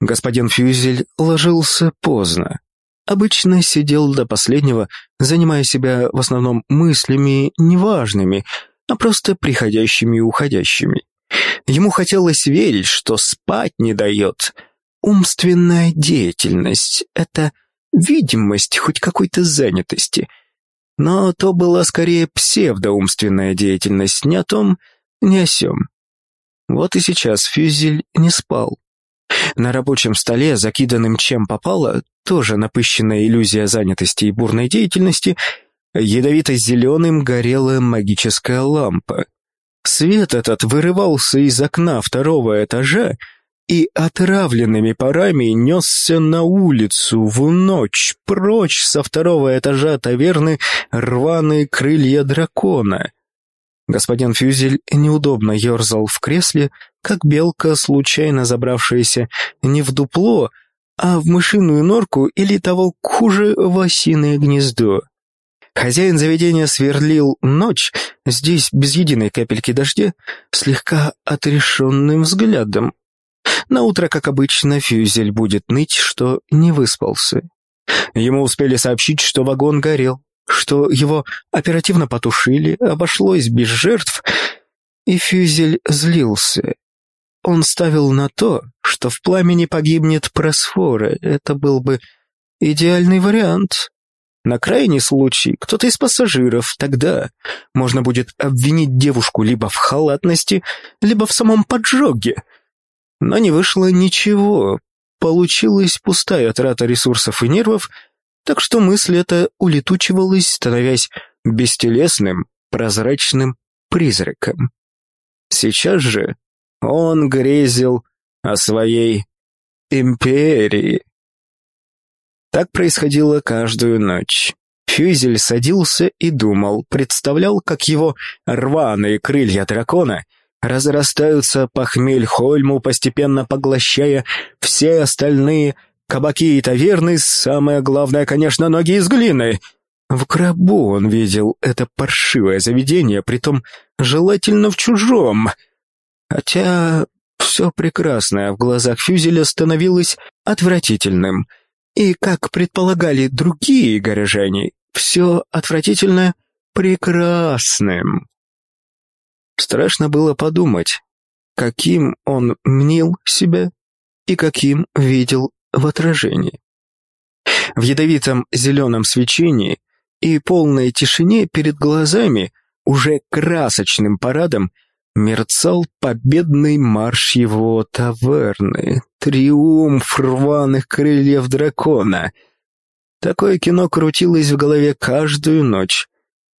Господин Фюзель ложился поздно. Обычно сидел до последнего, занимая себя в основном мыслями неважными, а просто приходящими и уходящими. Ему хотелось верить, что спать не дает. Умственная деятельность — это видимость хоть какой-то занятости. Но то была скорее псевдоумственная деятельность, не о том, не о сём. Вот и сейчас Фюзель не спал. На рабочем столе, закиданным чем попало, тоже напыщенная иллюзия занятости и бурной деятельности, ядовито-зеленым горела магическая лампа. Свет этот вырывался из окна второго этажа и отравленными парами несся на улицу в ночь, прочь со второго этажа таверны рваные крылья дракона. Господин Фюзель неудобно ерзал в кресле, как белка, случайно забравшаяся не в дупло, а в мышиную норку или того хуже в осиное гнездо. Хозяин заведения сверлил ночь, здесь без единой капельки дождя, слегка отрешенным взглядом. На утро, как обычно, Фюзель будет ныть, что не выспался. Ему успели сообщить, что вагон горел что его оперативно потушили, обошлось без жертв, и Фюзель злился. Он ставил на то, что в пламени погибнет просфора. Это был бы идеальный вариант. На крайний случай кто-то из пассажиров, тогда можно будет обвинить девушку либо в халатности, либо в самом поджоге. Но не вышло ничего. Получилась пустая трата ресурсов и нервов — так что мысль эта улетучивалась, становясь бестелесным, прозрачным призраком. Сейчас же он грезил о своей империи. Так происходило каждую ночь. Фюзель садился и думал, представлял, как его рваные крылья дракона разрастаются по Хмельхольму, постепенно поглощая все остальные Кабаки и таверны, самое главное, конечно, ноги из глины. В гробу он видел это паршивое заведение, притом желательно в чужом. Хотя все прекрасное в глазах Фюзеля становилось отвратительным. И, как предполагали другие горожане, все отвратительное прекрасным. Страшно было подумать, каким он мнил себя и каким видел в отражении. В ядовитом зеленом свечении и полной тишине перед глазами уже красочным парадом мерцал победный марш его таверны, триумф рваных крыльев дракона. Такое кино крутилось в голове каждую ночь,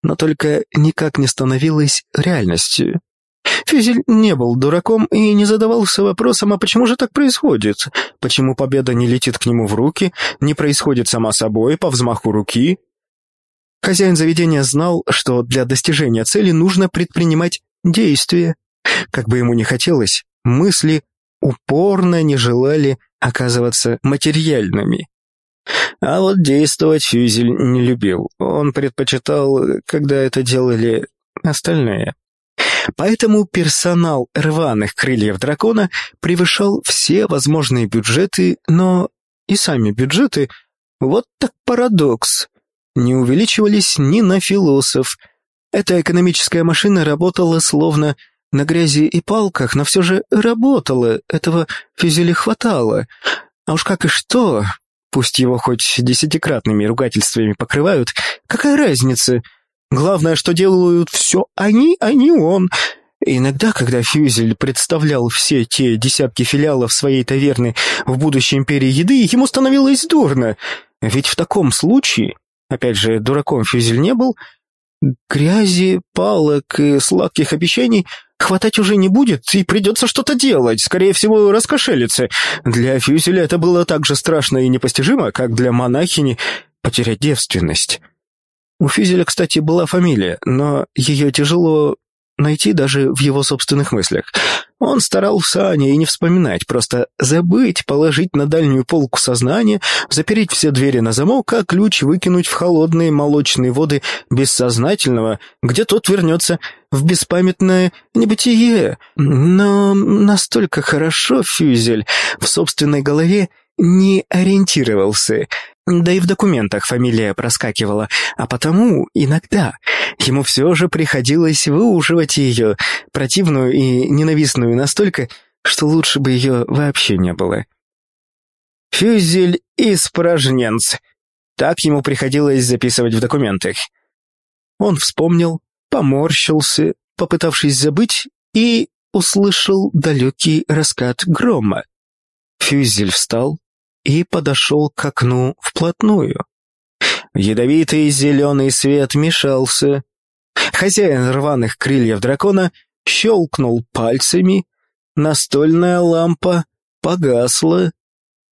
но только никак не становилось реальностью. Фюзель не был дураком и не задавался вопросом, а почему же так происходит? Почему победа не летит к нему в руки, не происходит сама собой, по взмаху руки? Хозяин заведения знал, что для достижения цели нужно предпринимать действия. Как бы ему ни хотелось, мысли упорно не желали оказываться материальными. А вот действовать Фюзель не любил. Он предпочитал, когда это делали остальные. Поэтому персонал рваных крыльев дракона превышал все возможные бюджеты, но и сами бюджеты, вот так парадокс, не увеличивались ни на философ. Эта экономическая машина работала словно на грязи и палках, но все же работала, этого фюзеля хватало. А уж как и что, пусть его хоть десятикратными ругательствами покрывают, какая разница — Главное, что делают все они, а не он. иногда, когда Фюзель представлял все те десятки филиалов своей таверны в будущей империи еды, ему становилось дурно. Ведь в таком случае, опять же, дураком Фюзель не был, грязи, палок и сладких обещаний хватать уже не будет, и придется что-то делать, скорее всего, раскошелиться. Для Фюзеля это было так же страшно и непостижимо, как для монахини потерять девственность. У Фюзеля, кстати, была фамилия, но ее тяжело найти даже в его собственных мыслях. Он старался о ней не вспоминать, просто забыть, положить на дальнюю полку сознания, запереть все двери на замок, а ключ выкинуть в холодные молочные воды бессознательного, где тот вернется в беспамятное небытие. Но настолько хорошо Фюзель в собственной голове не ориентировался, да и в документах фамилия проскакивала, а потому иногда ему все же приходилось выуживать ее, противную и ненавистную настолько, что лучше бы ее вообще не было. «Фюзель испражненц», так ему приходилось записывать в документах. Он вспомнил, поморщился, попытавшись забыть, и услышал далекий раскат грома. Фюзель встал, и подошел к окну вплотную. Ядовитый зеленый свет мешался. Хозяин рваных крыльев дракона щелкнул пальцами, настольная лампа погасла.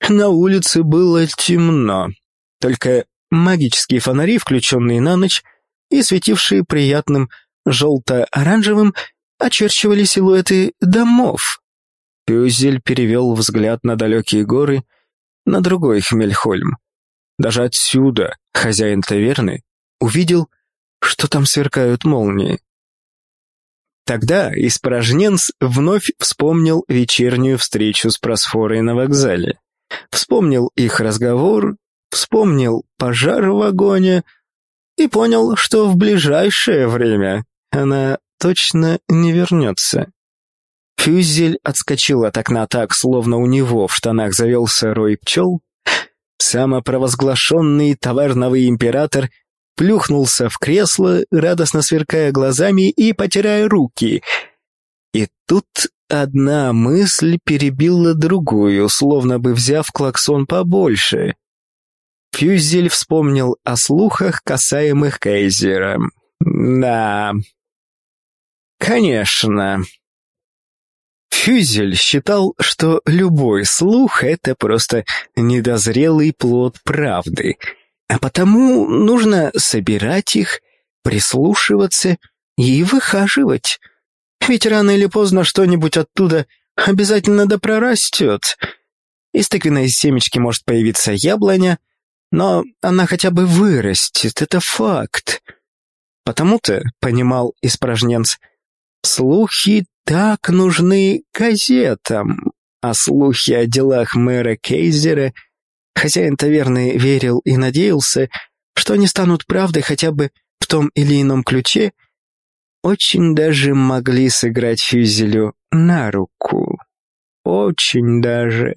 На улице было темно, только магические фонари, включенные на ночь и светившие приятным желто-оранжевым, очерчивали силуэты домов. Пюзель перевел взгляд на далекие горы — на другой Хмельхольм. Даже отсюда хозяин таверны увидел, что там сверкают молнии. Тогда испражненц вновь вспомнил вечернюю встречу с Просфорой на вокзале. Вспомнил их разговор, вспомнил пожар в вагоне и понял, что в ближайшее время она точно не вернется. Фюзель отскочил от окна так, словно у него в штанах завелся рой пчел. Самопровозглашенный таверновый император плюхнулся в кресло, радостно сверкая глазами и потирая руки. И тут одна мысль перебила другую, словно бы взяв клаксон побольше. Фюзель вспомнил о слухах, касаемых Кейзера. Да, конечно, Фюзель считал, что любой слух — это просто недозрелый плод правды, а потому нужно собирать их, прислушиваться и выхаживать. Ведь рано или поздно что-нибудь оттуда обязательно да прорастет. Из тыквенной семечки может появиться яблоня, но она хотя бы вырастет, это факт. Потому-то, понимал испражненц, слухи так нужны газетам, а слухи о делах мэра Кейзера хозяин таверны верил и надеялся, что они станут правдой хотя бы в том или ином ключе, очень даже могли сыграть Фюзелю на руку. Очень даже.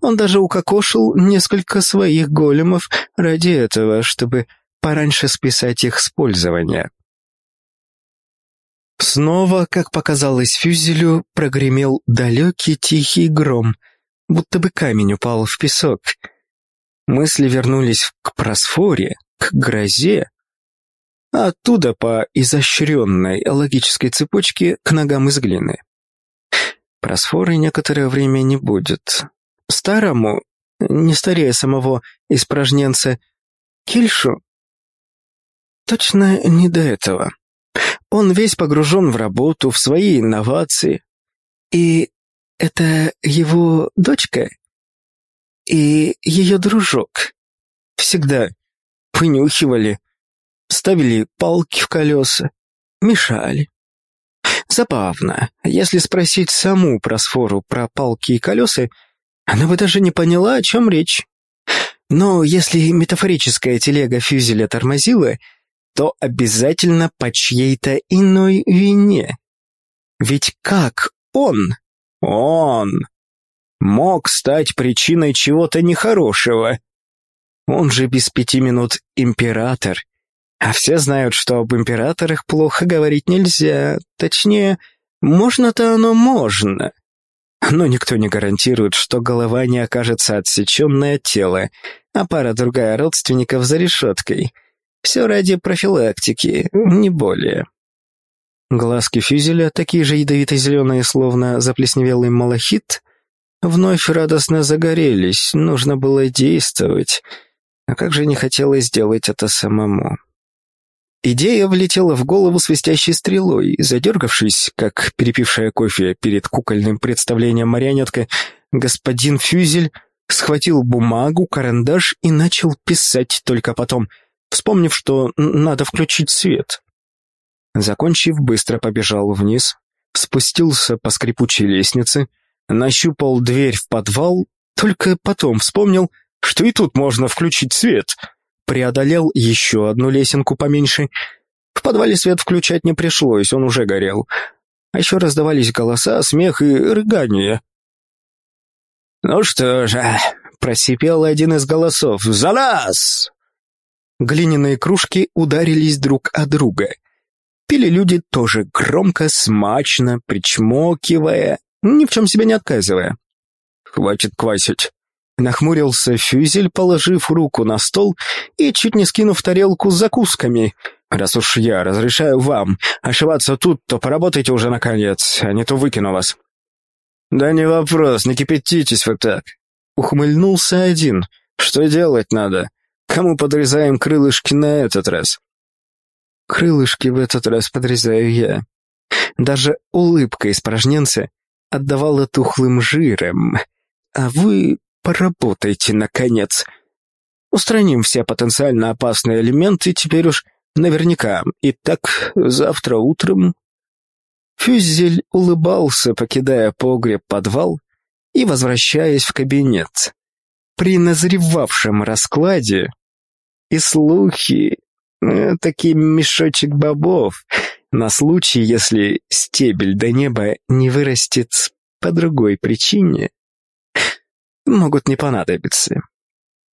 Он даже укокошил несколько своих големов ради этого, чтобы пораньше списать их с пользования. Снова, как показалось Фюзелю, прогремел далекий тихий гром, будто бы камень упал в песок. Мысли вернулись к просфоре, к грозе, а оттуда по изощренной логической цепочке к ногам из глины. Просфоры некоторое время не будет. Старому, не старее самого испражненца, Кильшу, точно не до этого. Он весь погружен в работу, в свои инновации. И это его дочка и ее дружок. Всегда вынюхивали, ставили палки в колеса, мешали. Забавно. Если спросить саму Просфору про палки и колеса, она бы даже не поняла, о чем речь. Но если метафорическая телега фюзеля тормозила, то обязательно по чьей-то иной вине. Ведь как он, он, мог стать причиной чего-то нехорошего? Он же без пяти минут император. А все знают, что об императорах плохо говорить нельзя. Точнее, можно-то оно можно. Но никто не гарантирует, что голова не окажется отсеченной от тела, а пара другая родственников за решеткой — все ради профилактики, не более. Глазки фюзеля, такие же ядовито-зеленые, словно заплесневелый малахит, вновь радостно загорелись, нужно было действовать. А как же не хотелось сделать это самому. Идея влетела в голову свистящей стрелой, задергавшись, как перепившая кофе перед кукольным представлением марионетка, господин Фюзель схватил бумагу, карандаш и начал писать только потом, вспомнив, что надо включить свет. Закончив, быстро побежал вниз, спустился по скрипучей лестнице, нащупал дверь в подвал, только потом вспомнил, что и тут можно включить свет — преодолел еще одну лесенку поменьше. В подвале свет включать не пришлось, он уже горел. А еще раздавались голоса, смех и рыгание. «Ну что же», — просипел один из голосов, — «за нас!» Глиняные кружки ударились друг о друга. Пили люди тоже громко, смачно, причмокивая, ни в чем себе не отказывая. «Хватит квасить», Нахмурился Фюзель, положив руку на стол и чуть не скинув тарелку с закусками. «Раз уж я разрешаю вам ошиваться тут, то поработайте уже наконец, а не то выкину вас». «Да не вопрос, не кипятитесь вы так». Ухмыльнулся один. «Что делать надо? Кому подрезаем крылышки на этот раз?» «Крылышки в этот раз подрезаю я». Даже улыбка испражненца отдавала тухлым жиром. «А вы Поработайте, наконец. Устраним все потенциально опасные элементы теперь уж наверняка. Итак, завтра утром...» Фюзель улыбался, покидая погреб-подвал и возвращаясь в кабинет. При назревавшем раскладе и слухи, э, такие мешочек бобов, на случай, если стебель до неба не вырастет по другой причине, могут не понадобиться.